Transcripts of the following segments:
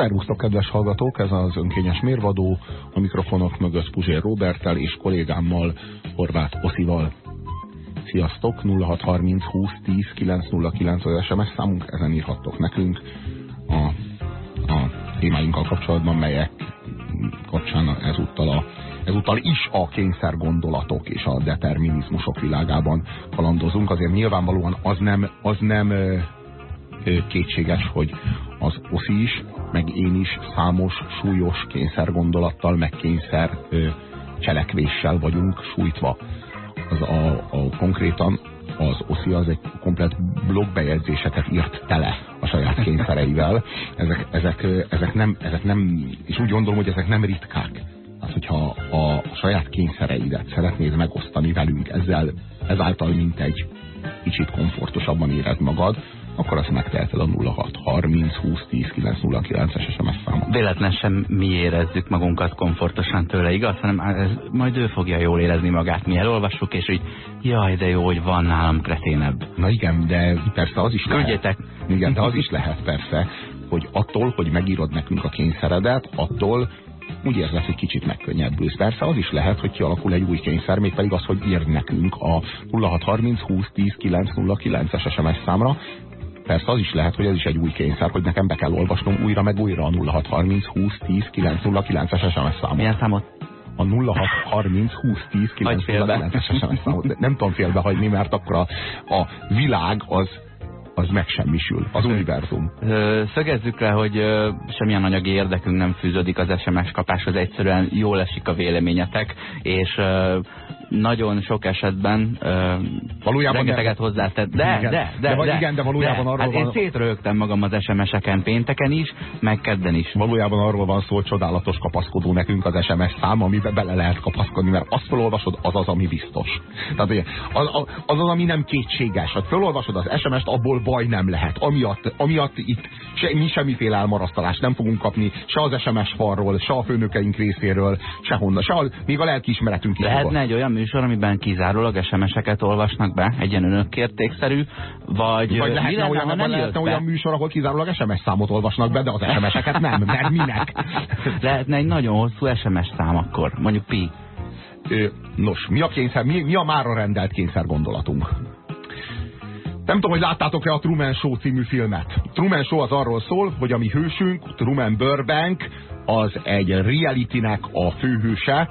Szervusztok, kedves hallgatók! Ez az önkényes mérvadó, a mikrofonok mögött Puzsér Robertel és kollégámmal, Horváth Oszival. Sziasztok! 0630 20 10 909 az SMS számunk, ezen írhattok nekünk a, a témáinkkal kapcsolatban, melyek kapcsán ezúttal, a, ezúttal is a kényszer gondolatok és a determinizmusok világában kalandozunk. Azért nyilvánvalóan az nem, az nem kétséges, hogy az oszi is, meg én is számos súlyos kényszergondolattal, meg kényszer cselekvéssel vagyunk sújtva. Az a, a konkrétan az oszi az egy komplet blogbejegyzéseket írt tele a saját kényszereivel. Ezek, ezek, ezek, nem, ezek nem, és úgy gondolom, hogy ezek nem ritkák. Az, hogyha a saját kényszereidet szeretnéd megosztani velünk, ezzel, ezáltal mint egy kicsit komfortosabban érez magad, akkor azt megteheted a 06 30 20 10 909 es SMS számot. Véletlen sem mi érezzük magunkat komfortosan tőle, igaz? Hanem ez, majd ő fogja jól érezni magát, mi elolvassuk, és így jaj, de jó, hogy van nálam kreténebb. Na igen, de persze az is lehet. Igen, de az is lehet persze, hogy attól, hogy megírod nekünk a kényszeredet, attól úgy érzed, hogy kicsit megkönnyebbülsz. Persze az is lehet, hogy kialakul egy új kényszer, mégpedig az, hogy írd nekünk a 0630 20 10 909 es SMS számra, Persze az is lehet, hogy ez is egy új kényszer, hogy nekem be kell olvasnom újra meg újra a 0630 20 10 909-es SMS számot. Milyen számot? a 0630 20 10 909-es SMS számot. De nem tudom félbehagyni, mert akkor a, a világ az az megsemmisül, az univerzum. Szögezzük le, hogy semmilyen anyagi érdekünk nem fűződik az SMS kapáshoz, egyszerűen jól esik a véleményetek, és nagyon sok esetben valójában rengeteget de, hozzátett. De, igen, de, de, de, de, igen, de valójában de, arról hát van... én szétrögtem magam az SMS-eken pénteken is, meg kedden is. Valójában arról van szó, hogy csodálatos kapaszkodó nekünk az SMS szám, amiben bele lehet kapaszkodni, mert azt felolvasod, az az, ami biztos. Tehát az az, az, az ami nem kétséges. Hát felolvasod az SMS-t, abból baj nem lehet. Amiatt, amiatt itt se, mi semmiféle elmarasztalást nem fogunk kapni, se az SMS falról, se a főnökeink részéről, se honnan, se a, még a lelkiismeretünk is. Lehetne egy olyan műsor, amiben kizárólag SMS-eket olvasnak be, egy ilyen önökkértékszerű, vagy, vagy lehetne, lenne, olyan, nem lehetne olyan műsor, ahol kizárólag SMS számot olvasnak be, de az SMS-eket nem, mert minek? Lehetne egy nagyon hosszú SMS szám akkor, mondjuk pi. Nos, mi a, kényszer, mi, mi a mára rendelt kényszer gondolatunk? Nem tudom, hogy láttátok-e a Truman Show című filmet. Truman Show az arról szól, hogy a mi hősünk, Truman Burbank, az egy realitynek a főhőse,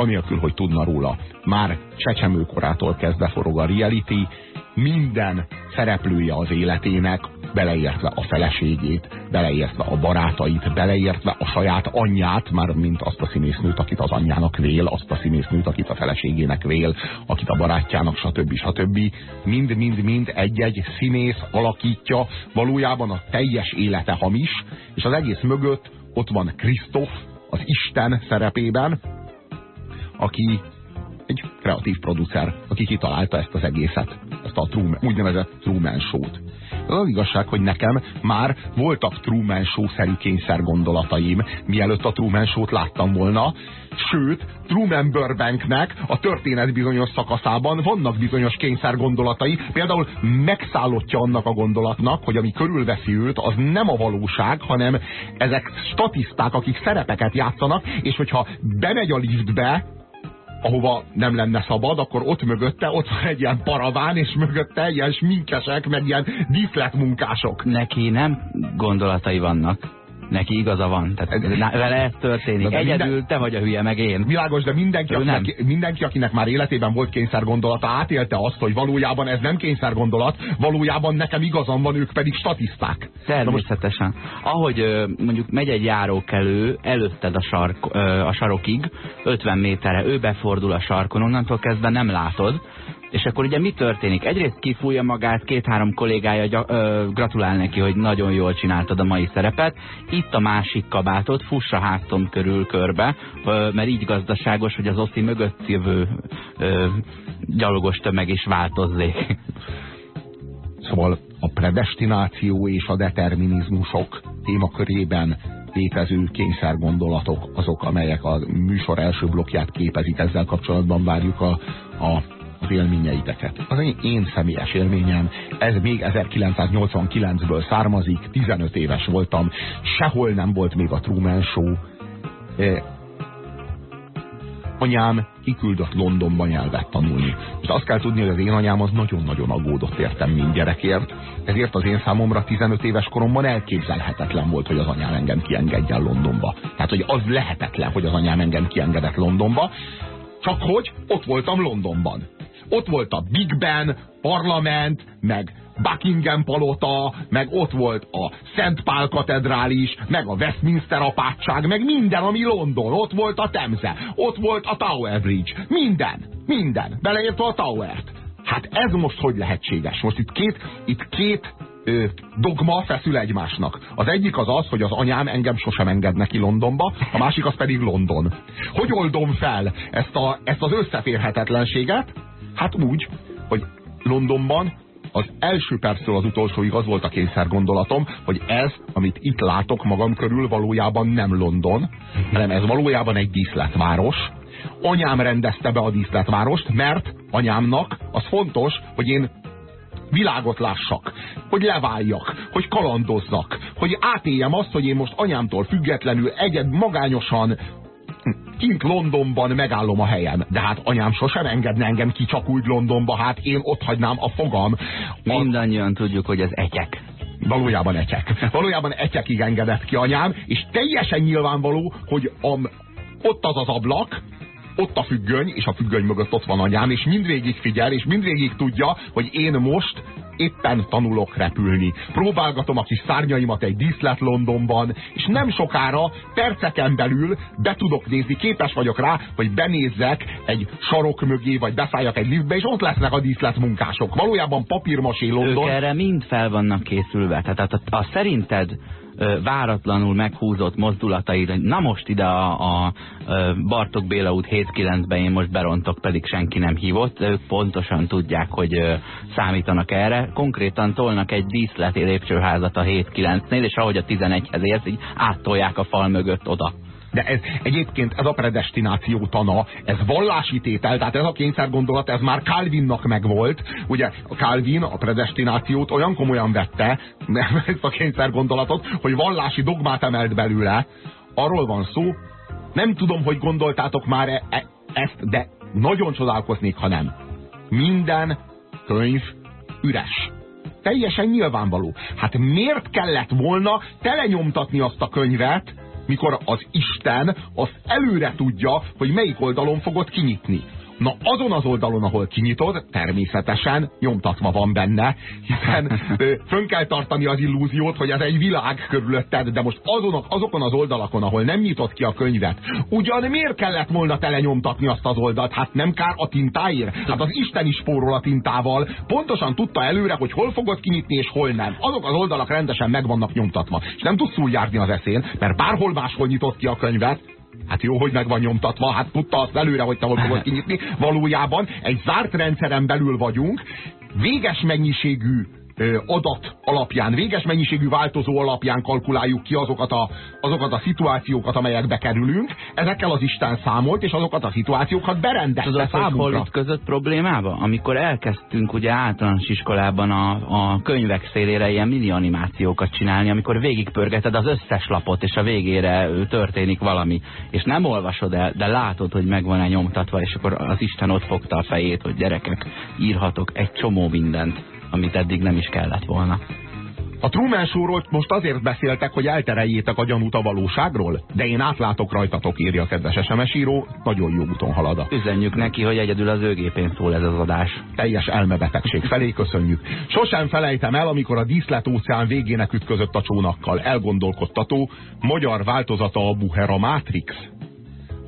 anélkül, hogy tudna róla. Már csecsemőkorától kezdve forog a reality, minden szereplője az életének, beleértve a feleségét, beleértve a barátait, beleértve a saját anyját, már mint azt a színésznőt, akit az anyjának vél, azt a színésznőt, akit a feleségének vél, akit a barátjának, stb. stb. Mind-mind-mind egy-egy színész alakítja, valójában a teljes élete hamis, és az egész mögött ott van Krisztof, az Isten szerepében, aki egy kreatív producer, aki kitalálta ezt az egészet, ezt a Truman, úgynevezett Truman Show-t. Az az igazság, hogy nekem már voltak Truman Show-szerű kényszer gondolataim, mielőtt a Truman Show-t láttam volna, sőt, Truman Burbanknek a történet bizonyos szakaszában vannak bizonyos kényszer gondolatai, például megszállottja annak a gondolatnak, hogy ami körülveszi őt, az nem a valóság, hanem ezek statiszták, akik szerepeket játszanak, és hogyha bemegy a liftbe, ahova nem lenne szabad, akkor ott mögötte, ott van egy ilyen paraván, és mögötte ilyen sminkesek, meg ilyen díszletmunkások. Neki nem gondolatai vannak neki igaza van. Tehát vele ez történik. De Egyedül minden... te vagy a hülye, meg én. Világos, de mindenki, akinek, mindenki, akinek már életében volt kényszer gondolata, átélte azt, hogy valójában ez nem kényszer gondolat, valójában nekem igazam van, ők pedig statiszták. Természetesen. Ahogy mondjuk megy egy járókelő előtted a, sark, a sarokig, 50 méterre, ő befordul a sarkon, onnantól kezdve nem látod, és akkor ugye mi történik? Egyrészt kifújja magát, két-három kollégája ö, gratulál neki, hogy nagyon jól csináltad a mai szerepet. Itt a másik kabátot, fussa hátom körül körbe, ö, mert így gazdaságos, hogy az oszi mögött jövő ö, gyalogos tömeg is változzék. Szóval a predestináció és a determinizmusok témakörében létező kényszergondolatok azok, amelyek a műsor első blokkját képezik. Ezzel kapcsolatban várjuk a, a élményeiteket. Az én, személyes élményem, ez még 1989-ből származik, 15 éves voltam, sehol nem volt még a Truman Show. Anyám kiküldött Londonba nyelvet tanulni. És azt kell tudni, hogy az én anyám az nagyon-nagyon aggódott értem, mint gyerekért. Ezért az én számomra 15 éves koromban elképzelhetetlen volt, hogy az anyám engem kiengedjen Londonba. Tehát, hogy az lehetetlen, hogy az anyám engem kiengedett Londonba. Csak hogy ott voltam Londonban. Ott volt a Big Ben, parlament, meg Buckingham palota, meg ott volt a Szent Pál katedrális, meg a Westminster apátság, meg minden, ami London. Ott volt a Temze, ott volt a Tower Bridge. Minden, minden. Beleértve a Towert. Hát ez most hogy lehetséges? Most itt két, itt két ö, dogma feszül egymásnak. Az egyik az az, hogy az anyám engem sosem enged neki Londonba, a másik az pedig London. Hogy oldom fel ezt, a, ezt az összeférhetetlenséget? Hát úgy, hogy Londonban az első perctől az utolsóig az volt a kényszer gondolatom, hogy ez, amit itt látok magam körül, valójában nem London, hanem ez valójában egy díszletváros. Anyám rendezte be a díszletvárost, mert anyámnak az fontos, hogy én világot lássak, hogy leváljak, hogy kalandozzak, hogy átéljem azt, hogy én most anyámtól függetlenül egyed magányosan kint Londonban megállom a helyem. De hát anyám sosem engedne engem ki csak úgy Londonba, hát én ott hagynám a fogam. Mindannyian tudjuk, hogy ez egyek. Valójában egyek. Valójában egyekig engedett ki anyám, és teljesen nyilvánvaló, hogy am, ott az az ablak, ott a függöny, és a függöny mögött ott van anyám, és mindvégig figyel, és mindvégig tudja, hogy én most éppen tanulok repülni. Próbálgatom a kis szárnyaimat egy díszlet Londonban, és nem sokára, perceken belül be tudok nézni, képes vagyok rá, hogy benézzek egy sarok mögé, vagy beszálljak egy liftbe, és ott lesznek a díszlet munkások. Valójában papírmasé London. Ők erre mind fel vannak készülve. Tehát a, a, a szerinted váratlanul meghúzott mozdulataid, hogy na most ide a, a Bartok Béla út 7-9-ben én most berontok, pedig senki nem hívott. Ők pontosan tudják, hogy számítanak erre. Konkrétan tolnak egy díszleti lépcsőházat a 7-9-nél, és ahogy a 11-hez érsz, így áttolják a fal mögött oda. De ez, egyébként ez a predestináció tana, ez vallási tétel, tehát ez a kényszer gondolat, ez már Calvinnak megvolt. Ugye Calvin a predestinációt olyan komolyan vette, ezt a kényszer gondolatot, hogy vallási dogmát emelt belőle. Arról van szó, nem tudom, hogy gondoltátok már e, e, ezt, de nagyon csodálkoznék, ha nem. Minden könyv üres. Teljesen nyilvánvaló. Hát miért kellett volna telenyomtatni azt a könyvet, mikor az Isten az előre tudja, hogy melyik oldalon fogod kinyitni. Na azon az oldalon, ahol kinyitod, természetesen nyomtatva van benne, hiszen fönn kell tartani az illúziót, hogy ez egy világ körülötted, de most azon, azokon az oldalakon, ahol nem nyitott ki a könyvet, ugyan miért kellett volna telenyomtatni azt az oldalt? Hát nem kár a tintáért? Hát az Isten is spórol a tintával, pontosan tudta előre, hogy hol fogod kinyitni és hol nem. Azok az oldalak rendesen meg vannak nyomtatva, és nem tudsz járni az eszén, mert bárhol máshol nyitott ki a könyvet, Hát jó, hogy meg van nyomtatva, hát tudta azt előre, hogy te hol fogod kinyitni. Valójában egy zárt rendszeren belül vagyunk, véges mennyiségű adat alapján, véges mennyiségű változó alapján kalkuláljuk ki azokat a, azokat a szituációkat, amelyekbe kerülünk. Ezekkel az Isten számolt, és azokat a szituációkat berendezte Tudod, számunkra. hol között problémába? Amikor elkezdtünk ugye általános iskolában a, a könyvek szélére ilyen mini animációkat csinálni, amikor végigpörgeted az összes lapot, és a végére történik valami, és nem olvasod el, de látod, hogy meg van-e nyomtatva, és akkor az Isten ott fogta a fejét, hogy gyerekek, írhatok egy csomó mindent amit eddig nem is kellett volna. A Truman Show-ról most azért beszéltek, hogy eltereljétek a gyanút a valóságról, de én átlátok rajtatok, írja a kedves SMS író, nagyon jó úton halad. Üzenjük neki, hogy egyedül az ő gépén szól ez az adás. Teljes elmebetegség felé köszönjük. Sosem felejtem el, amikor a díszlet óceán végének ütközött a csónakkal. Elgondolkodtató, magyar változata a Buhera Matrix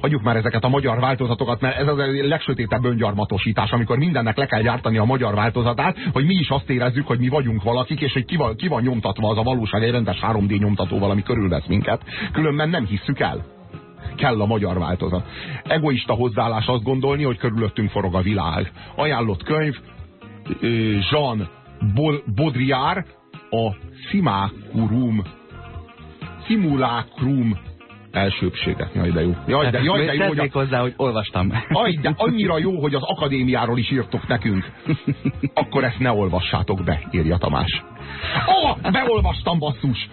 hagyjuk már ezeket a magyar változatokat, mert ez az a legsötétebb öngyarmatosítás, amikor mindennek le kell gyártani a magyar változatát, hogy mi is azt érezzük, hogy mi vagyunk valakik, és hogy ki van, ki van nyomtatva az a valóság, egy rendes 3D nyomtató valami körülvesz minket. Különben nem hisszük el kell a magyar változat. Egoista hozzáállás azt gondolni, hogy körülöttünk forog a világ. Ajánlott könyv, Jean Baudrillard, a Simacrum, Simulacrum elsőbséget. Jaj, de jó. Jaj, de, jaj, de jó, hogy a... hozzá, hogy olvastam. Jaj, de annyira jó, hogy az akadémiáról is írtok nekünk. Akkor ezt ne olvassátok be, írja Tamás. Ó, oh, beolvastam basszus!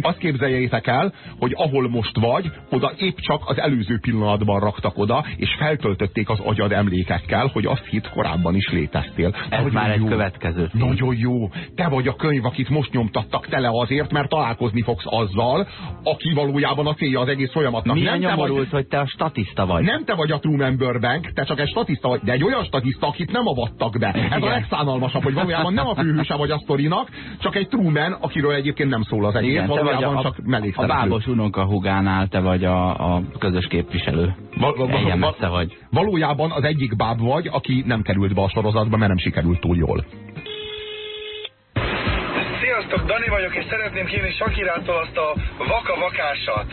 Azt képzeljétek el, hogy ahol most vagy, oda épp csak az előző pillanatban raktak oda, és feltöltötték az agyad emlékekkel, hogy azt hitt korábban is léteztél. Ez Nagyon már jó. egy következő szín. Nagyon jó. Te vagy a könyv, akit most nyomtattak tele azért, mert találkozni fogsz azzal, aki valójában a célja az egész folyamatnak. Milyen nem nyomorult, vagy, hogy te a statiszta vagy. Nem te vagy a Truman Burbank, te csak egy statiszta vagy, de egy olyan statiszta, akit nem avattak be. Ez Igen. a legszánalmasabb, hogy valójában nem a főhőse vagy a sztorinak, csak egy Truman, akiről egyébként nem szól az egész, Igen, valójában a, csak mellékszereplő. A bábos unoka hugánál te vagy a, a közös képviselő. Val, val, val, val, vagy. Valójában az egyik báb vagy, aki nem került be a sorozatba, mert nem sikerült túl jól. Sziasztok, Dani vagyok, és szeretném kérni Sakirától azt a vaka-vakásat.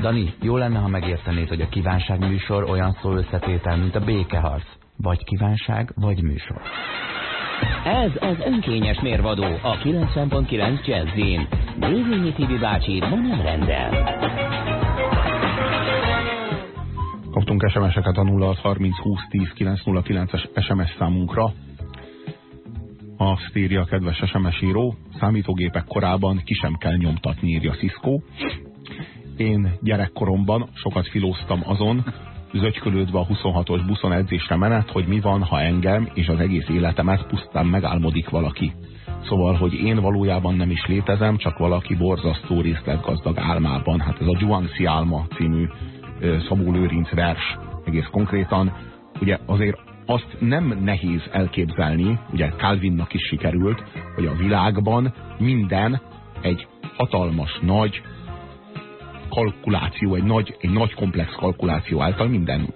Dani, jó lenne, ha megértenéd, hogy a kívánság műsor olyan szó összetétel, mint a békeharc. Vagy kívánság, vagy műsor. Ez az önkényes mérvadó a 90.9 Jazzin. Dévényi Tibi bácsi ma nem rendel. Kaptunk SMS-eket a 0630 20 10 909-es SMS számunkra. Azt írja a kedves SMS író, számítógépek korában ki sem kell nyomtatni, írja Cisco. Én gyerekkoromban sokat filóztam azon, zögykölődve a 26-os buszon edzésre menet, hogy mi van, ha engem és az egész életemet pusztán megálmodik valaki. Szóval, hogy én valójában nem is létezem, csak valaki borzasztó részletgazdag álmában. Hát ez a Zhuangzi álma című Szabó Lőrinc vers egész konkrétan. Ugye azért azt nem nehéz elképzelni, ugye Calvinnak is sikerült, hogy a világban minden egy hatalmas, nagy kalkuláció, egy nagy, egy nagy komplex kalkuláció által minden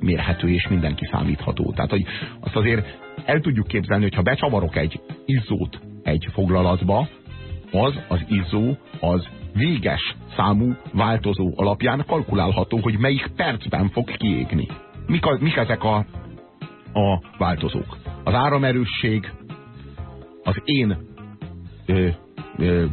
mérhető és minden kiszámítható. Tehát, hogy azt azért el tudjuk képzelni, hogy ha becsavarok egy izzót egy foglalatba, az az izzó, az véges számú változó alapján kalkulálható, hogy melyik percben fog kiégni. Mik, a, mik ezek a, a változók? Az áramerősség, az én ö, ö,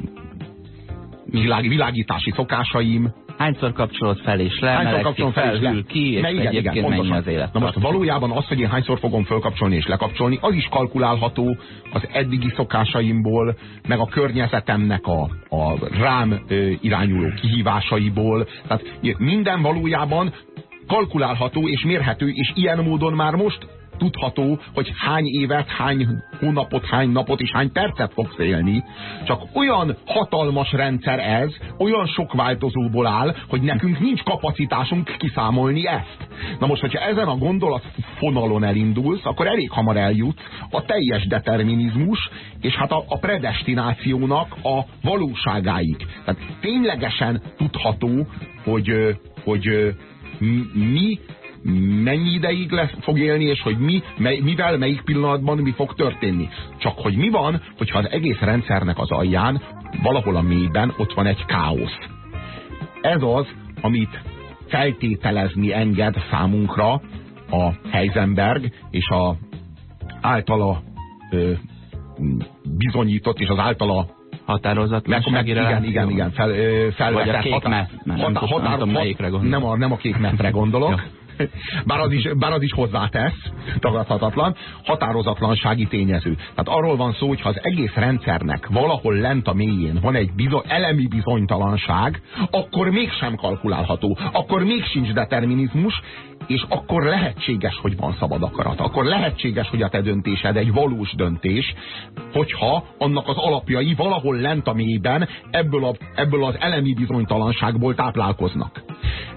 világ, világítási szokásaim. Hányszor kapcsolod fel és le, hányszor kapcsolom fel, és le. ki, és igen, igen, mennyi az élet. Na most valójában az, hogy én hányszor fogom fölkapcsolni és lekapcsolni, az is kalkulálható az eddigi szokásaimból, meg a környezetemnek a, a rám ö, irányuló kihívásaiból. Tehát minden valójában kalkulálható és mérhető, és ilyen módon már most tudható, hogy hány évet, hány hónapot, hány napot és hány percet fogsz élni. Csak olyan hatalmas rendszer ez, olyan sok változóból áll, hogy nekünk nincs kapacitásunk kiszámolni ezt. Na most, hogyha ezen a gondolat fonalon elindulsz, akkor elég hamar eljutsz a teljes determinizmus, és hát a, a predestinációnak a valóságáig. Tehát ténylegesen tudható, hogy, hogy mi mennyi ideig lesz, fog élni, és hogy mi, mely, mivel, melyik pillanatban mi fog történni. Csak hogy mi van, hogyha az egész rendszernek az alján, valahol a mélyben ott van egy káosz. Ez az, amit feltételezni enged számunkra a Heisenberg és a általa ö, bizonyított és az általa határozatlansági Igen, igen, igen, fel, ö, felvetett. Vagy a kék határ, nem, határ, határ, gondolok. Nem a, nem a kék metre gondolok. bár az is, bár az is hozzátesz, tagadhatatlan, határozatlansági tényező. Tehát arról van szó, hogy ha az egész rendszernek valahol lent a mélyén van egy bizony, elemi bizonytalanság, akkor mégsem kalkulálható, akkor még sincs determinizmus, és akkor lehetséges, hogy van szabad akarat. Akkor lehetséges, hogy a te döntésed egy valós döntés, hogyha annak az alapjai valahol lent a mélyben ebből, a, ebből az elemi bizonytalanságból táplálkoznak.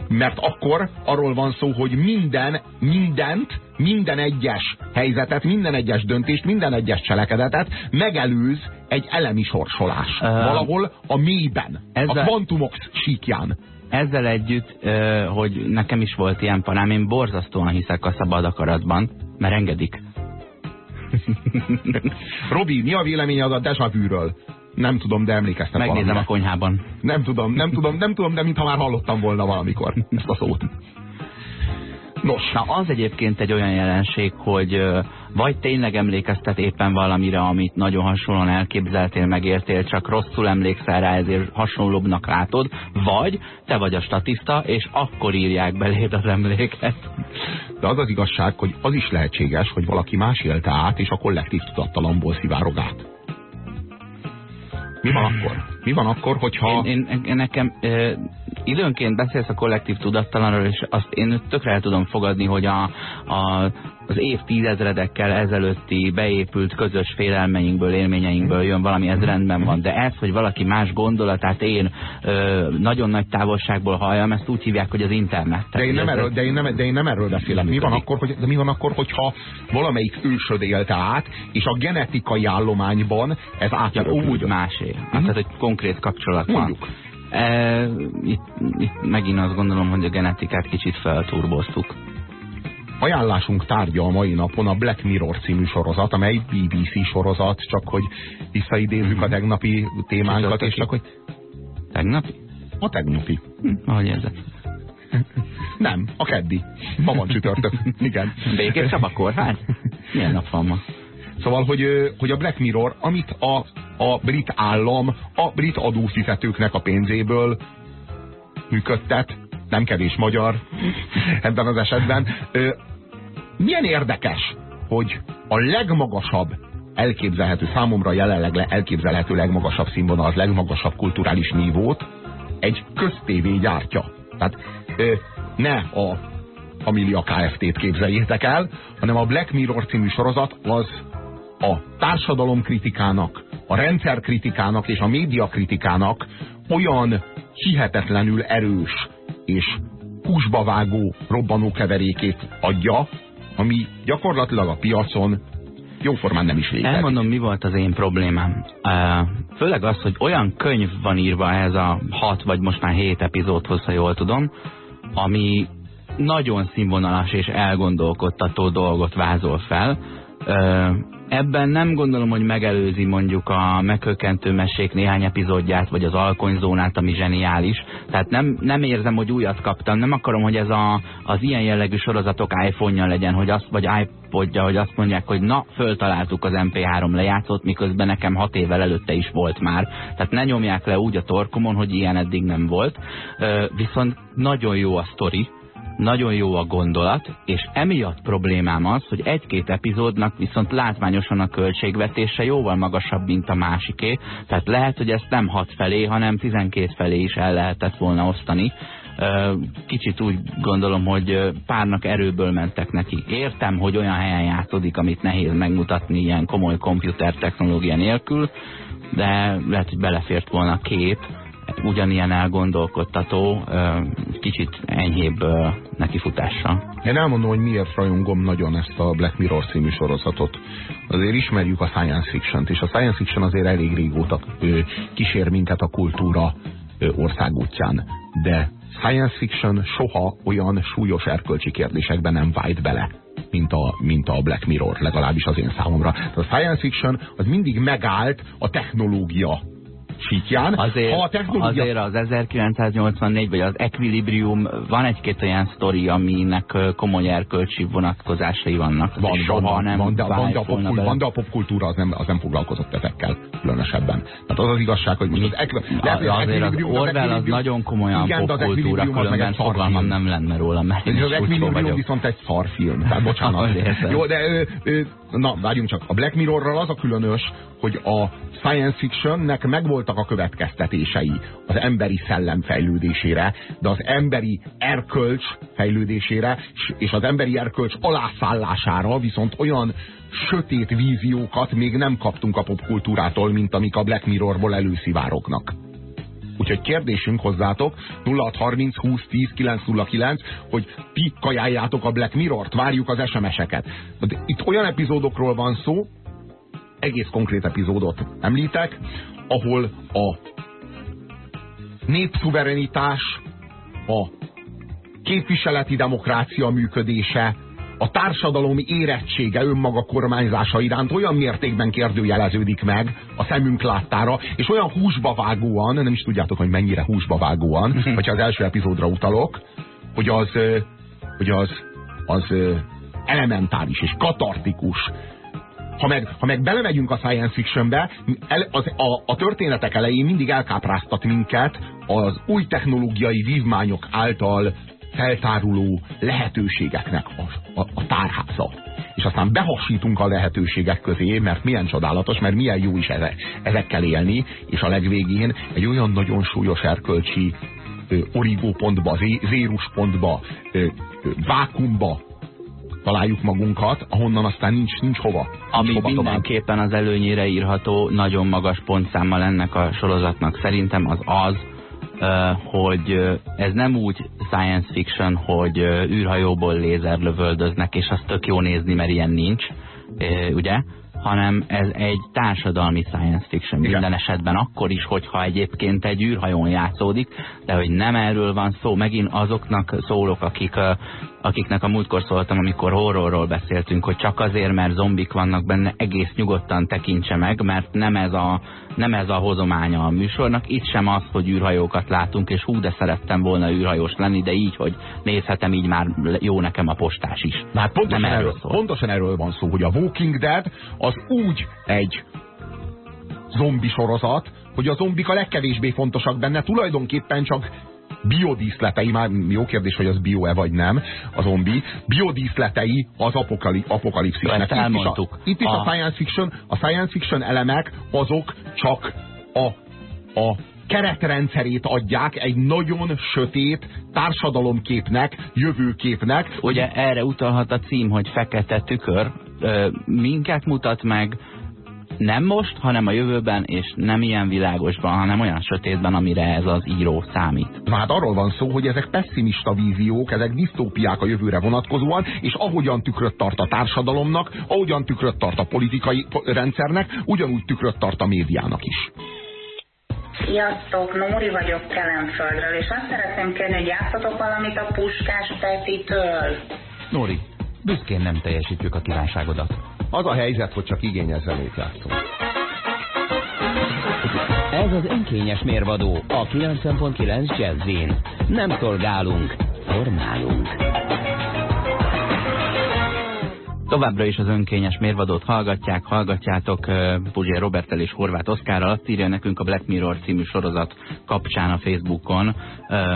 Mert akkor arról van szó, hogy minden, mindent, minden egyes helyzetet, minden egyes döntést, minden egyes cselekedetet megelőz egy elemi sorsolás. Uh, valahol a mélyben, ezzel... a kvantumok síkján ezzel együtt, hogy nekem is volt ilyen panám, én borzasztóan hiszek a szabad akaratban, mert engedik. Robi, mi a véleményed a deja vu-ről? Nem tudom, de emlékeztem Megnézem valamire. a konyhában. Nem tudom, nem tudom, nem tudom, de mintha már hallottam volna valamikor ezt a szót. Nos. Na, az egyébként egy olyan jelenség, hogy vagy tényleg emlékeztet éppen valamire, amit nagyon hasonlóan elképzeltél, megértél, csak rosszul emlékszel rá, ezért hasonlóbbnak látod, vagy te vagy a statiszta, és akkor írják beléd az emléket. De az az igazság, hogy az is lehetséges, hogy valaki más élte át, és a kollektív tudattalamból szivárog át. Mi van akkor? Mi van akkor, hogyha... Én, én, nekem időnként beszélsz a kollektív tudattalanról, és azt én tökre el tudom fogadni, hogy a, a, az évtizedredekkel ezelőtti beépült közös félelmeinkből, élményeinkből jön valami, ez rendben van. De ez, hogy valaki más gondolatát én ö, nagyon nagy távolságból halljam, ezt úgy hívják, hogy az internet. De én, nem erről, de, én nem, de én nem erről beszélek. Mi van, akkor, hogy, de mi van akkor, hogyha valamelyik ősöd élte át, és a genetikai állományban ez átjárul? Ja, úgy másé. Hát, tehát, hogy konkrét kapcsolat van. Mondjuk. E, itt, itt megint azt gondolom, hogy a genetikát kicsit felturboztuk. Ajánlásunk tárgya a mai napon a Black Mirror című sorozat, amely BBC sorozat, csak hogy visszaidézzük a tegnapi témánkat, és csak hogy... Tegnapi? A tegnapi. Hm, ahogy érzed. Nem, a keddi. Ma van csütörtök. Igen. Békés Csaba kórház? Milyen nap van ma? Szóval, hogy, hogy a Black Mirror, amit a, a brit állam a brit adófizetőknek a pénzéből működtet, nem kevés magyar ebben az esetben. Ö, milyen érdekes, hogy a legmagasabb elképzelhető, számomra jelenleg le- elképzelhető legmagasabb színvonal, az legmagasabb kulturális nívót egy köztévé gyártja. Tehát ö, ne a Amelia Kft-t képzeljétek el, hanem a Black Mirror című sorozat az a társadalomkritikának, a rendszerkritikának és a médiakritikának olyan hihetetlenül erős és húsba vágó robbanókeverékét adja, ami gyakorlatilag a piacon jóformán nem is létezik. Elmondom, mi volt az én problémám. Főleg az, hogy olyan könyv van írva ez a hat vagy most már hét epizódhoz, ha jól tudom, ami nagyon színvonalas és elgondolkodtató dolgot vázol fel. Ebben nem gondolom, hogy megelőzi mondjuk a meghökkentő mesék néhány epizódját, vagy az alkonyzónát, ami zseniális. Tehát nem, nem érzem, hogy újat kaptam. Nem akarom, hogy ez a, az ilyen jellegű sorozatok iPhone-ja legyen, hogy azt, vagy iPodja, hogy azt mondják, hogy na, föltaláltuk az MP3 lejátszót, miközben nekem hat évvel előtte is volt már. Tehát ne nyomják le úgy a torkomon, hogy ilyen eddig nem volt. Viszont nagyon jó a sztori, nagyon jó a gondolat, és emiatt problémám az, hogy egy-két epizódnak viszont látványosan a költségvetése jóval magasabb, mint a másiké, tehát lehet, hogy ezt nem hat felé, hanem 12 felé is el lehetett volna osztani. Kicsit úgy gondolom, hogy párnak erőből mentek neki. Értem, hogy olyan helyen játszódik, amit nehéz megmutatni ilyen komoly komputer technológia nélkül, de lehet, hogy belefért volna két, ugyanilyen elgondolkodtató, kicsit enyhébb nekifutással. Én elmondom, hogy miért rajongom nagyon ezt a Black Mirror című sorozatot. Azért ismerjük a science fiction-t, és a science fiction azért elég régóta kísér minket a kultúra országútján. De science fiction soha olyan súlyos erkölcsi kérdésekben nem vájt bele, mint a, mint a Black Mirror, legalábbis az én számomra. A science fiction az mindig megállt a technológia síkján. Azért, ha a technológia... azért az 1984 vagy az Equilibrium van egy-két olyan sztori, aminek komoly erkölcsi vonatkozásai vannak. Van, soha van, nem van, de, van, de a volna popkul, bele. van, de a popkultúra az nem, az nem foglalkozott ezekkel különösebben. Tehát az az igazság, hogy most az, equi, Az, azért az Orwell az nagyon komolyan igen, az popkultúra, az különben fogalmam nem lenne róla, mert én is az Equilibrium viszont egy szarfilm. Tehát bocsánat. Jó, de na, várjunk csak. A Black Mirrorral az a különös, hogy a science fictionnek megvoltak a következtetései az emberi szellem fejlődésére, de az emberi erkölcs fejlődésére és- az emberi erkölcs alászállására viszont olyan sötét víziókat még nem kaptunk a popkultúrától, mint amik a Black Mirrorból előszivárognak. Úgyhogy kérdésünk hozzátok 0630 20 10 909, hogy ti kajáljátok a Black Mirror-t, várjuk az SMS-eket. Itt olyan epizódokról van szó, egész konkrét epizódot említek, ahol a népszuverenitás, a képviseleti demokrácia működése, a társadalom érettsége önmaga kormányzása iránt olyan mértékben kérdőjeleződik meg a szemünk láttára, és olyan húsba vágóan, nem is tudjátok, hogy mennyire húsba vágóan, hogyha az első epizódra utalok, hogy az, hogy az, az ö, elementáris és katartikus. Ha meg, ha meg belemegyünk a science fictionbe, el, az, a, a történetek elején mindig elkápráztat minket az új technológiai vívmányok által feltáruló lehetőségeknek a, a, a tárháza. És aztán behasítunk a lehetőségek közé, mert milyen csodálatos, mert milyen jó is ezekkel élni, és a legvégén egy olyan nagyon súlyos erkölcsi origópontba, zéruspontba, vákumba találjuk magunkat, ahonnan aztán nincs, nincs hova. Ami nincs hova mindenképpen tovább. az előnyére írható, nagyon magas pontszámmal ennek a sorozatnak szerintem az az, hogy ez nem úgy science fiction, hogy űrhajóból lézerlövöldöznek, és azt tök jó nézni, mert ilyen nincs, ugye? hanem ez egy társadalmi science fiction Igen. minden esetben, akkor is, hogyha egyébként egy űrhajón játszódik, de hogy nem erről van szó, megint azoknak szólok, akik, akiknek a múltkor szóltam, amikor horrorról beszéltünk, hogy csak azért, mert zombik vannak benne, egész nyugodtan tekintse meg, mert nem ez a, nem ez a hozománya a műsornak, itt sem az, hogy űrhajókat látunk, és hú, de szerettem volna űrhajós lenni, de így, hogy nézhetem, így már jó nekem a postás is. Hát pontosan, nem erről, szól. pontosan erről van szó, hogy a Walking Dead az úgy egy zombi sorozat, hogy a zombik a legkevésbé fontosak benne, tulajdonképpen csak biodíszletei, már jó kérdés, hogy az bio-e vagy nem, a zombi, biodíszletei az apokali, apokalipszisnek. Ezt elmondtuk. Itt is, a... itt is a... a science fiction, a science fiction elemek azok csak a, a keretrendszerét adják egy nagyon sötét társadalomképnek, jövőképnek. Ugye erre utalhat a cím, hogy fekete tükör. Minket mutat meg, nem most, hanem a jövőben, és nem ilyen világosban, hanem olyan sötétben, amire ez az író számít. Na hát arról van szó, hogy ezek pessimista víziók, ezek disztópiák a jövőre vonatkozóan, és ahogyan tükröt tart a társadalomnak, ahogyan tükröt tart a politikai rendszernek, ugyanúgy tükröt tart a médiának is. Sziasztok, Nóri vagyok Kelemföldről, és azt szeretném kérni, hogy játszatok valamit a Puskás Petitől. Nóri, büszkén nem teljesítjük a kívánságodat. Az a helyzet, hogy csak igényes zenét játszunk. Ez az önkényes mérvadó a 90.9 Jazzin. Nem szolgálunk, formálunk. Továbbra is az önkényes mérvadót hallgatják, hallgatjátok Puzsér Robertel és Horváth Oszkárral. Azt írja nekünk a Black Mirror című sorozat kapcsán a Facebookon,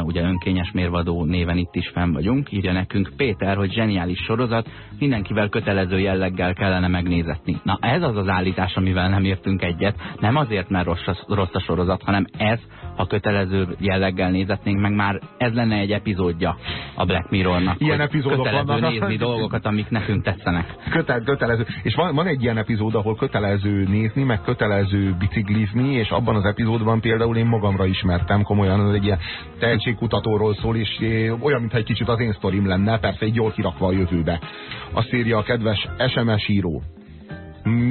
ugye önkényes mérvadó néven itt is fenn vagyunk. Írja nekünk Péter, hogy zseniális sorozat, mindenkivel kötelező jelleggel kellene megnézetni. Na ez az az állítás, amivel nem értünk egyet. Nem azért, mert rossz a, rossz a sorozat, hanem ez, ha kötelező jelleggel nézetnénk meg, már ez lenne egy epizódja a Black Mirrornak. Ilyen epizódok vannak. nézni dolgokat, amik nekünk tetszenek. Köte, kötelező. És van, van egy ilyen epizód, ahol kötelező nézni, meg kötelező biciklizni, és abban az epizódban például én magamra ismertem komolyan, ez egy ilyen tehetségkutatóról szól, és olyan, mintha egy kicsit az én sztorim lenne, persze egy jól kirakva a jövőbe. Azt írja a kedves SMS író.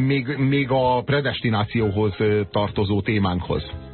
Még, még a predestinációhoz tartozó témánkhoz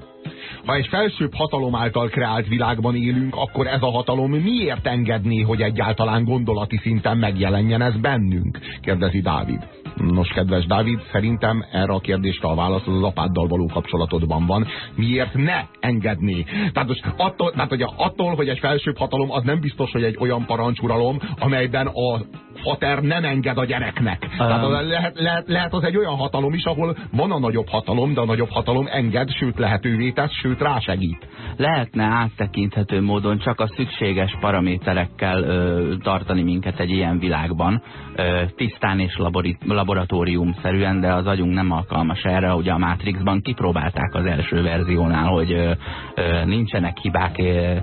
ha egy felsőbb hatalom által kreált világban élünk, akkor ez a hatalom miért engedné, hogy egyáltalán gondolati szinten megjelenjen ez bennünk? kérdezi Dávid. Nos, kedves Dávid, szerintem erre a kérdésre a válasz az, az apáddal való kapcsolatodban van. Miért ne engedné? Tehát most attól, tehát, hogy attól, hogy egy felsőbb hatalom, az nem biztos, hogy egy olyan parancsuralom, amelyben a fater nem enged a gyereknek. Um. Tehát lehet, lehet, lehet az egy olyan hatalom is, ahol van a nagyobb hatalom, de a nagyobb hatalom enged, sőt lehetővé tesz, sőt rásegít. Lehetne áttekinthető módon csak a szükséges paraméterekkel ö, tartani minket egy ilyen világban, ö, tisztán és labori, laboratóriumszerűen, de az agyunk nem alkalmas erre. Ugye a Matrixban kipróbálták az első verziónál, hogy ö, ö, nincsenek hibák, ö,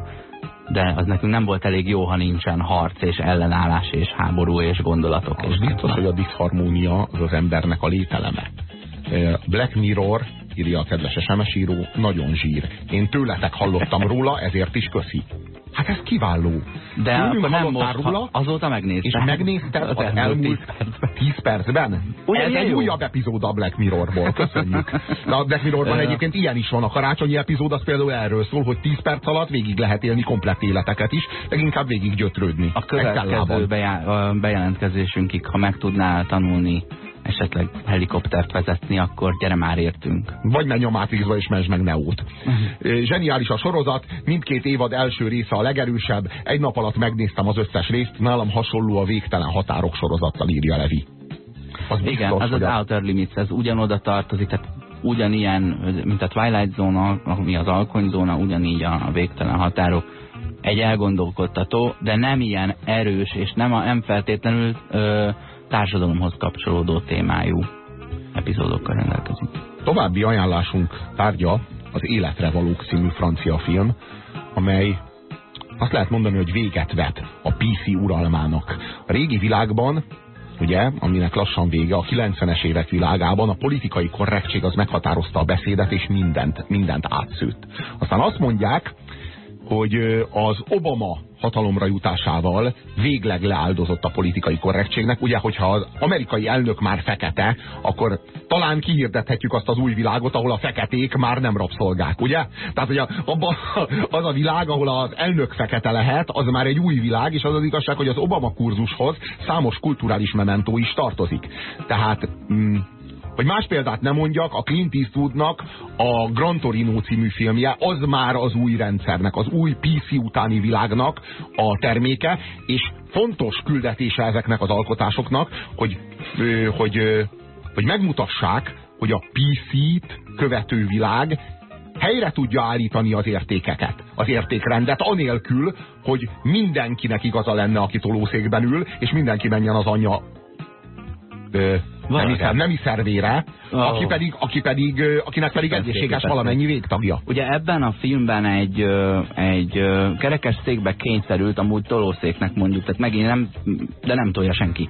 de az nekünk nem volt elég jó, ha nincsen harc és ellenállás és háború és gondolatok. Az és biztos, hogy a diszharmónia az az embernek a lételeme. Black Mirror írja a kedves SMS író, nagyon zsír. Én tőletek hallottam róla, ezért is köszi. Hát ez kiváló. De Tőlünk akkor nem most, róla, azóta megnéztem. És megnézted az, az elmúlt 10 percben? Ugye ez egy jó? újabb epizód a Black Mirrorból. Köszönjük. De a Black Mirrorban egyébként ilyen is van. A karácsonyi epizód az például erről szól, hogy 10 perc alatt végig lehet élni komplett életeket is, leginkább végig gyötrődni. A következő bejelentkezésünkig, ha meg tudnál tanulni esetleg helikoptert vezetni, akkor gyere már értünk. Vagy menj a Matrixba és menj meg Neót. Zseniális a sorozat, mindkét évad első része a legerősebb, egy nap alatt megnéztem az összes részt, nálam hasonló a végtelen határok sorozattal írja Levi. Az Igen, biztos, az az a... Outer Limits, ez ugyanoda tartozik, tehát ugyanilyen, mint a Twilight Zone, ami az alkonyzóna, ugyanígy a végtelen határok. Egy elgondolkodtató, de nem ilyen erős, és nem, a, nem feltétlenül ö, társadalomhoz kapcsolódó témájú epizódokkal rendelkezik. További ajánlásunk tárgya az Életre valók című francia film, amely azt lehet mondani, hogy véget vet a PC uralmának. A régi világban ugye, aminek lassan vége, a 90-es évek világában a politikai korrektség az meghatározta a beszédet, és mindent, mindent átszőtt. Aztán azt mondják, hogy az Obama hatalomra jutásával végleg leáldozott a politikai korrektségnek. Ugye, hogyha az amerikai elnök már fekete, akkor talán kihirdethetjük azt az új világot, ahol a feketék már nem rabszolgák, ugye? Tehát, hogy abba, az a világ, ahol az elnök fekete lehet, az már egy új világ, és az az igazság, hogy az Obama kurzushoz számos kulturális mementó is tartozik. Tehát... Mm, hogy más példát nem mondjak, a Clint Eastwoodnak a Gran Torino című filmje, az már az új rendszernek, az új PC utáni világnak a terméke, és fontos küldetése ezeknek az alkotásoknak, hogy, hogy, hogy megmutassák, hogy a PC-t követő világ helyre tudja állítani az értékeket, az értékrendet, anélkül, hogy mindenkinek igaza lenne, aki tolószékben ül, és mindenki menjen az anyja nemi, szer, nemi szervére, oh. aki pedig, aki pedig, akinek pedig egészséges valamennyi végtagja. Ugye ebben a filmben egy, egy kerekes székbe kényszerült, amúgy tolószéknek mondjuk, tehát megint nem, de nem tolja senki.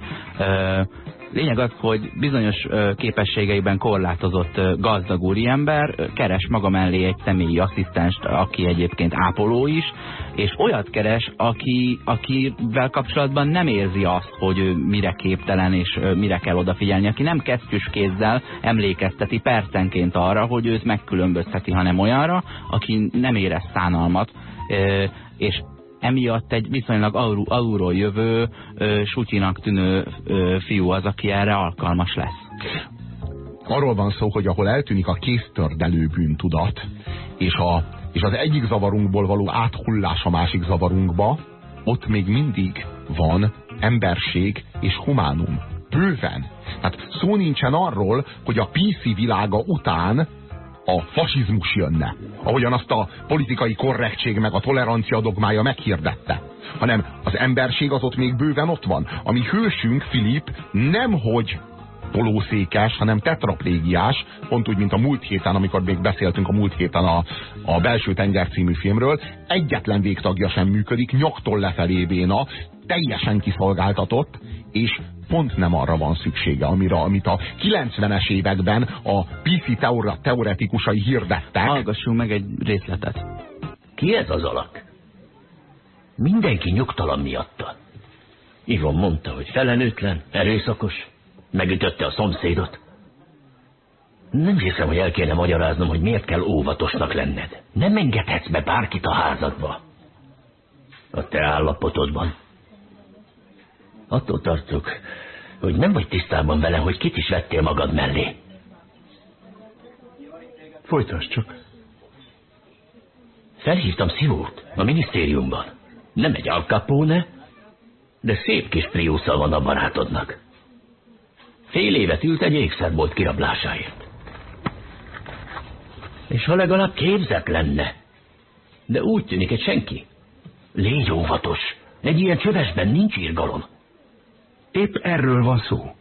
Lényeg az, hogy bizonyos képességeiben korlátozott gazdag úriember keres maga mellé egy személyi asszisztenst, aki egyébként ápoló is, és olyat keres, aki, akivel kapcsolatban nem érzi azt, hogy ő mire képtelen és mire kell odafigyelni, aki nem kesztyűs kézzel emlékezteti percenként arra, hogy őt megkülönbözteti, hanem olyanra, aki nem érez szánalmat, és emiatt egy viszonylag alulról jövő, ö, sutyinak tűnő ö, fiú az, aki erre alkalmas lesz. Arról van szó, hogy ahol eltűnik a kéztördelő bűntudat, és, a, és az egyik zavarunkból való áthullás a másik zavarunkba, ott még mindig van emberség és humánum. Bőven. Tehát szó nincsen arról, hogy a PC világa után a fasizmus jönne, ahogyan azt a politikai korrektség meg a tolerancia dogmája meghirdette, hanem az emberség az ott még bőven ott van. Ami hősünk, Filip, nemhogy tolószékes, hanem tetraplégiás, pont úgy, mint a múlt héten, amikor még beszéltünk a múlt héten a, a Belső Tenger című filmről, egyetlen végtagja sem működik, nyaktól lefelé béna, teljesen kiszolgáltatott, és pont nem arra van szüksége, amire, amit a 90-es években a PC teora, teoretikusai hirdettek. Hallgassunk meg egy részletet. Ki ez az alak? Mindenki nyugtalan miatta. Ivon mondta, hogy felelőtlen, erőszakos, megütötte a szomszédot. Nem hiszem, hogy el kéne magyaráznom, hogy miért kell óvatosnak lenned. Nem engedhetsz be bárkit a házadba. A te állapotodban Attól tartok, hogy nem vagy tisztában vele, hogy kit is vettél magad mellé. Folytasd csak. Felhívtam Szivót a minisztériumban. Nem egy alkapóne, de szép kis priuszal van a barátodnak. Fél évet ült egy ékszerbolt kirablásáért. És ha legalább képzett lenne, de úgy tűnik egy senki. Légy óvatos, egy ilyen csövesben nincs írgalom. Épp erről van szó.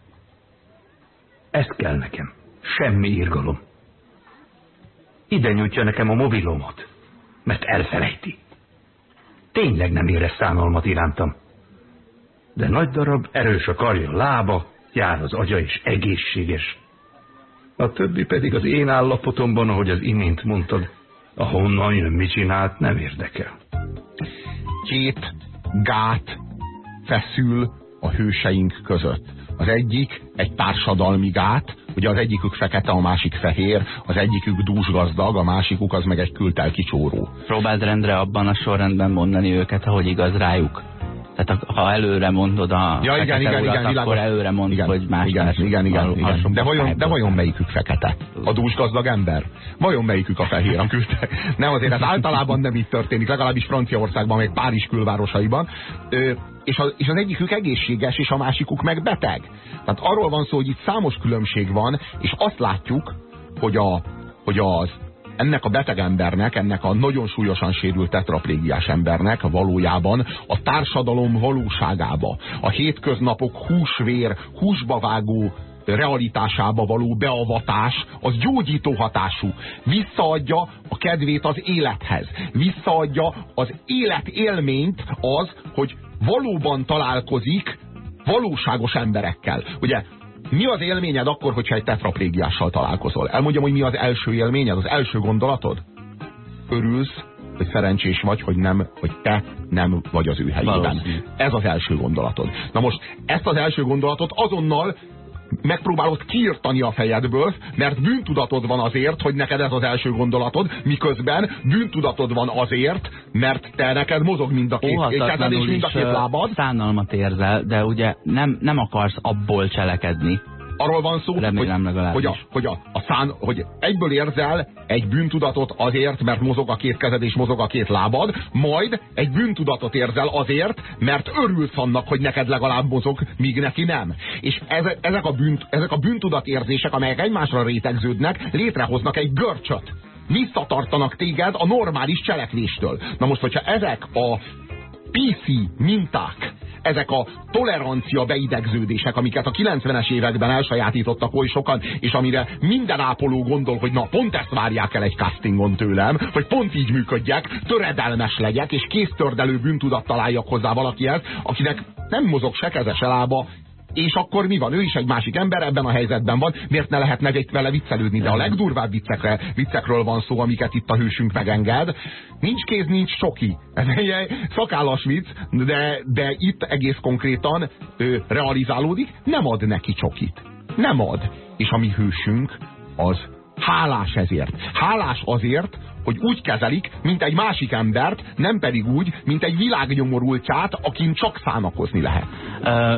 Ez kell nekem. Semmi írgalom. Ide nyújtja nekem a mobilomot, mert elfelejti. Tényleg nem érez szánalmat irántam. De nagy darab, erős a karja, lába, jár az agya is egészséges. A többi pedig az én állapotomban, ahogy az imént mondtad, ahonnan jön, mit csinált, nem érdekel. Két gát feszül a hőseink között. Az egyik egy társadalmi gát, ugye az egyikük fekete, a másik fehér, az egyikük dúsgazdag, a másikuk az meg egy kültel kicsóró. Próbáld rendre abban a sorrendben mondani őket, ahogy igaz rájuk. Tehát ha előre mondod a ja, igen, igen, urat, igen, akkor előre mondod, igen, hogy más igen, más igen, igen, igen. De, vajon, de vajon melyikük fekete? A dúsgazdag ember? Vajon melyikük a fehér, a küldte? Nem, azért ez általában nem így történik, legalábbis Franciaországban, meg Párizs külvárosaiban. Ö, és, az, és az egyikük egészséges, és a másikuk meg beteg. Tehát arról van szó, hogy itt számos különbség van, és azt látjuk, hogy, a, hogy az ennek a beteg embernek, ennek a nagyon súlyosan sérült tetraplégiás embernek valójában a társadalom valóságába, a hétköznapok húsvér, húsba vágó realitásába való beavatás az gyógyító hatású. Visszaadja a kedvét az élethez. Visszaadja az életélményt az, hogy valóban találkozik valóságos emberekkel. Ugye mi az élményed akkor, hogyha egy tetraplégiással találkozol? Elmondjam, hogy mi az első élményed, az első gondolatod? Örülsz, hogy szerencsés vagy, hogy nem, hogy te nem vagy az ő helyében. Ez az első gondolatod. Na most ezt az első gondolatot azonnal megpróbálod kiirtani a fejedből, mert bűntudatod van azért, hogy neked ez az első gondolatod, miközben bűntudatod van azért, mert te neked mozog mind a két kezed és mind a két lábad. Szánalmat érzel, de ugye nem, nem akarsz abból cselekedni, arról van szó, Remélem hogy, hogy, a, hogy, a, a szán, hogy egyből érzel egy bűntudatot azért, mert mozog a két kezed és mozog a két lábad, majd egy bűntudatot érzel azért, mert örülsz annak, hogy neked legalább mozog, míg neki nem. És ez, ezek, a bűnt, ezek a bűntudatérzések, amelyek egymásra rétegződnek, létrehoznak egy görcsöt visszatartanak téged a normális cselekvéstől. Na most, hogyha ezek a PC minták. Ezek a tolerancia beidegződések, amiket a 90-es években elsajátítottak oly sokan, és amire minden ápoló gondol, hogy na pont ezt várják el egy castingon tőlem, hogy pont így működjek, töredelmes legyek, és kéztördelő bűntudat találjak hozzá valakihez, akinek nem mozog se keze, se lába, és akkor mi van? Ő is egy másik ember, ebben a helyzetben van. Miért ne lehetne vele viccelődni? De a legdurvább viccekre, viccekről van szó, amiket itt a hősünk megenged. Nincs kéz, nincs soki. Ez egy szakállas vicc, de, de itt egész konkrétan ö, realizálódik, nem ad neki csokit. Nem ad. És a mi hősünk az hálás ezért. Hálás azért, hogy úgy kezelik, mint egy másik embert, nem pedig úgy, mint egy világnyomorultját, akin csak szánakozni lehet.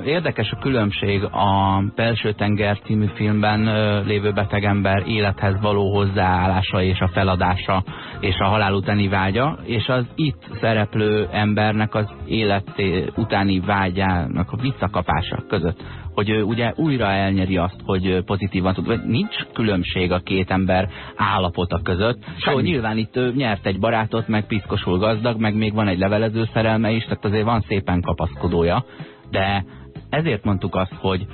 Érdekes a különbség a Belső tenger című filmben lévő betegember élethez való hozzáállása és a feladása és a halál utáni vágya, és az itt szereplő embernek az élet utáni vágyának a visszakapása között hogy ő ugye újra elnyeri azt, hogy pozitívan tud, vagy nincs különbség a két ember állapota között. Szóval nyilván itt ő nyert egy barátot, meg piszkosul gazdag, meg még van egy levelező szerelme is, tehát azért van szépen kapaszkodója, de ezért mondtuk azt, hogy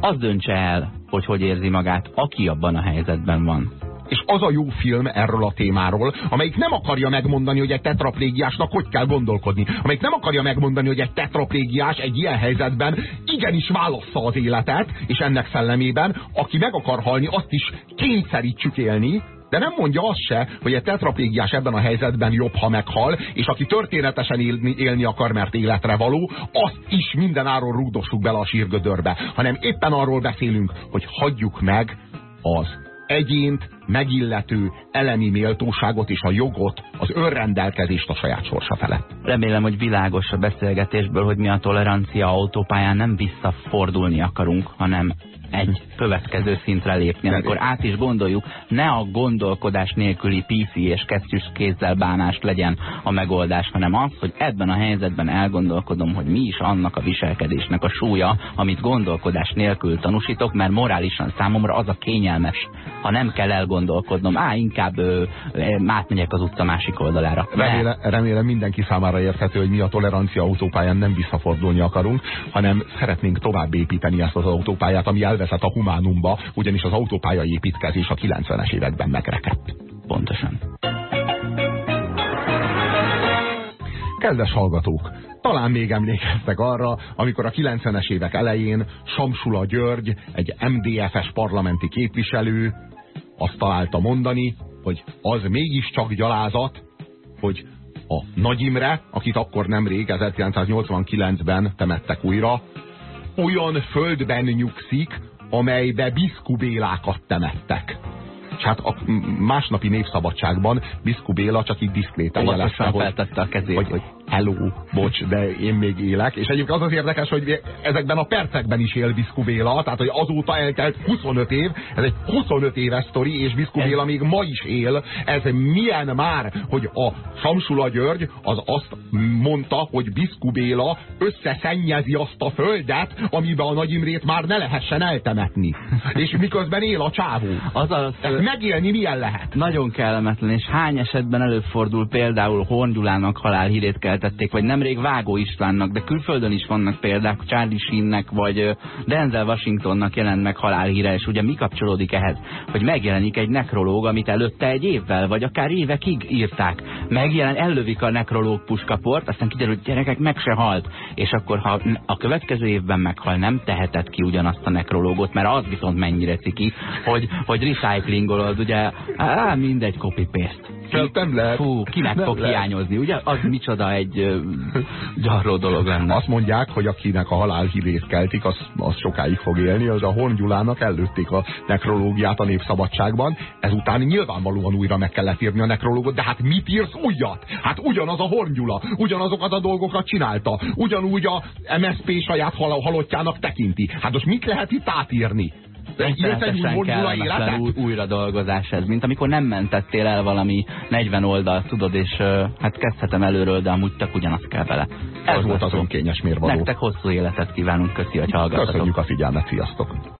az döntse el, hogy hogy érzi magát, aki abban a helyzetben van és az a jó film erről a témáról, amelyik nem akarja megmondani, hogy egy tetraplégiásnak hogy kell gondolkodni. Amelyik nem akarja megmondani, hogy egy tetraplégiás egy ilyen helyzetben igenis válassza az életet, és ennek szellemében, aki meg akar halni, azt is kényszerítsük élni, de nem mondja azt se, hogy egy tetraplégiás ebben a helyzetben jobb, ha meghal, és aki történetesen élni, élni akar, mert életre való, azt is mindenáron rúgdossuk bele a sírgödörbe. Hanem éppen arról beszélünk, hogy hagyjuk meg az egyént megillető elemi méltóságot és a jogot, az önrendelkezést a saját sorsa felett. Remélem, hogy világos a beszélgetésből, hogy mi a tolerancia autópályán nem visszafordulni akarunk, hanem egy következő szintre lépni, amikor át is gondoljuk, ne a gondolkodás nélküli PC és kesztyűs kézzel bánás legyen a megoldás, hanem az, hogy ebben a helyzetben elgondolkodom, hogy mi is annak a viselkedésnek a súlya, amit gondolkodás nélkül tanúsítok, mert morálisan számomra az a kényelmes, ha nem kell elgondolkodnom, á, inkább ö, átmegyek az utca másik oldalára. Remélem, remélem mindenki számára érthető, hogy mi a tolerancia autópályán nem visszafordulni akarunk, hanem szeretnénk tovább építeni ezt az autópályát, ami el elvezet a humánumba, ugyanis az autópálya építkezés a 90-es években megrekedt. Pontosan. Kedves hallgatók, talán még emlékeztek arra, amikor a 90-es évek elején Samsula György, egy MDF-es parlamenti képviselő azt találta mondani, hogy az mégiscsak gyalázat, hogy a Nagy Imre, akit akkor nemrég 1989-ben temettek újra, olyan földben nyugszik, amelybe biszkubélákat temettek. És hát a másnapi népszabadságban Biszku Béla csak így diszkréten jelezte, hogy, a kezét, hogy, hogy hello, bocs, de én még élek. És egyébként az az érdekes, hogy ezekben a percekben is él Biszku Béla, tehát hogy azóta eltelt 25 év, ez egy 25 éves sztori, és Biszku Béla még ma is él. Ez milyen már, hogy a Samsula György az azt mondta, hogy Biszku Béla összeszennyezi azt a földet, amiben a Nagy Imrét már ne lehessen eltemetni. És miközben él a csávó. Azaz, Ezt megélni milyen lehet? Nagyon kellemetlen, és hány esetben előfordul például Horn Gyulának halálhírét keltették, vagy nemrég Vágó Istvánnak, de külföldön is vannak példák, Charlie Sheennek, vagy Denzel Washingtonnak jelent meg halálhíre, és ugye mi kapcsolódik ehhez? Hogy megjelenik egy nekrológ, amit előtte egy évvel, vagy akár évekig írták. Megjelen, ellövik a nekrológ puskaport, aztán kiderül, hogy gyerekek meg se halt. És akkor, ha a következő évben meghal, nem teheted ki ugyanazt a nekrológot, mert az viszont mennyire ciki, hogy, hogy recyclingolod, ugye, á, mindegy, copy-paste. Ez nem lehet. Fú, kinek Nem fog lehet. hiányozni, ugye? Az micsoda egy gyarló dolog lenne. Azt mondják, hogy akinek a halálhírét keltik, az, az sokáig fog élni, az a Horn Gyulának előtték a nekrológiát a Népszabadságban, ezután nyilvánvalóan újra meg kellett írni a nekrológot, de hát mit írsz újat? Hát ugyanaz a Horn Gyula, ugyanazokat a dolgokat csinálta, ugyanúgy a MSZP saját hal halottjának tekinti. Hát most mit lehet itt átírni? Rettenetesen kellemetlen új, újra dolgozás ez, mint amikor nem mentettél el valami 40 oldalt, tudod, és hát kezdhetem előről, de amúgy tök ugyanaz kell vele. Ez volt az önkényes mérvadó. Nektek hosszú életet kívánunk, köszi, hogy hallgattatok. Köszönjük a figyelmet, sziasztok!